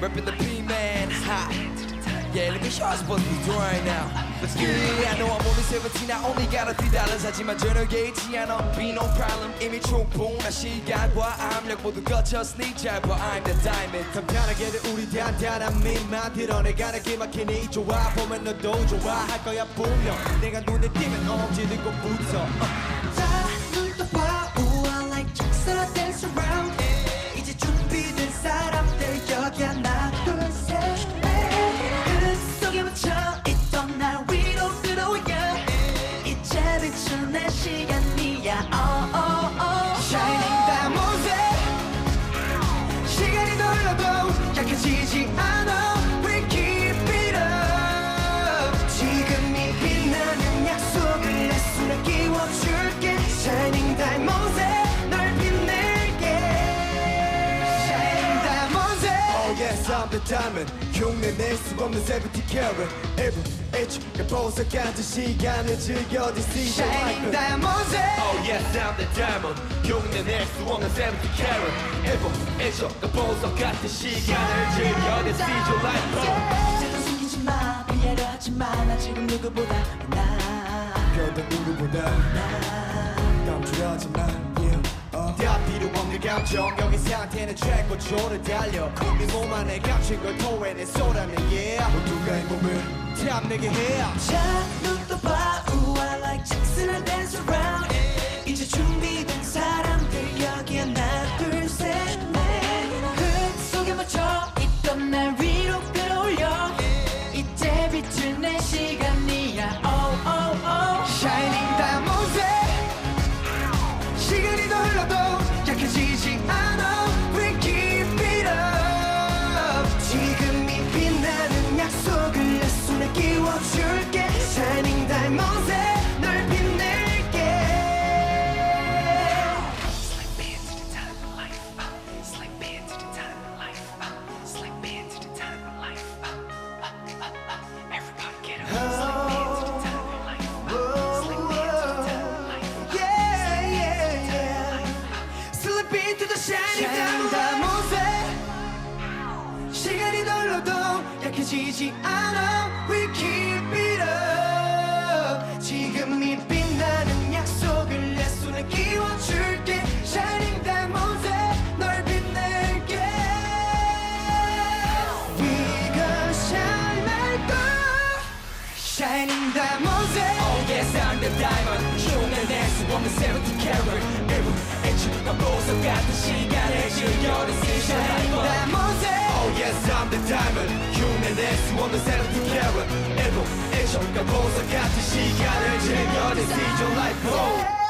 Reppin' the P-Man, ha. Yeah, look at Charles supposed to be doing right now. Let's get it. I know I'm only 17, I only got a few dollars. 하지만 저녁에 있지 않아, be no problem. 이미 충분한 시간과 압력 모두 거쳤으니 잘 봐, I'm the diamond. 참 편하게도 우리 단단한 밑만 드러내가는 기막히니 좋아 보면 너도 좋아할 거야 분명 내가 눈에 띄면 엄지들고 붙어 다 시 Oh I'm the diamond 흉내 낼 수 없는 70 carat Every H 보석 같은 시간을 즐겨 This is your life Shining diamonds Oh yes, I'm the diamond. 흉내 낼 수 없는 70 carat. 해본 애적 그 보석 같은 시간을 즐겨 This is your life. Oh. 자꾸 숨기지 마 피하려 하지 마나 지금 누구보다 나 별도 누구보다 정 여기 상태는 최고조를 달려. 네몸 안에 감춘 걸 토해내 쏟아내 yeah. 모두가 이 몸을 탐내게 해 자 눈도 봐 우아 like 짝사랑 dance around 이제 준비된 사람들 여기 하나 둘셋넷. 흐름 속에 묻혀 있던 날 위로 끌어올려. 이제 비춘 내 시간 into the shining diamonds. 시간이 널러도 약해지지 않아. We keep it up. 지금이 빛나는 약속을 내 손에 끼워줄게. Shining diamonds. 널 빛낼게. We gonna shine like gold. Shining diamonds. Oh yes, I'm the diamond. 없는 70 carat. 일부 애초가 보석 같은 시간을 즐겨 This is your life. Oh. Oh yes, I'm the diamond. 흉내낼 수 없는 70 carat. 일부 애초가 보석 같은 시간을 즐겨 This is your life. Oh.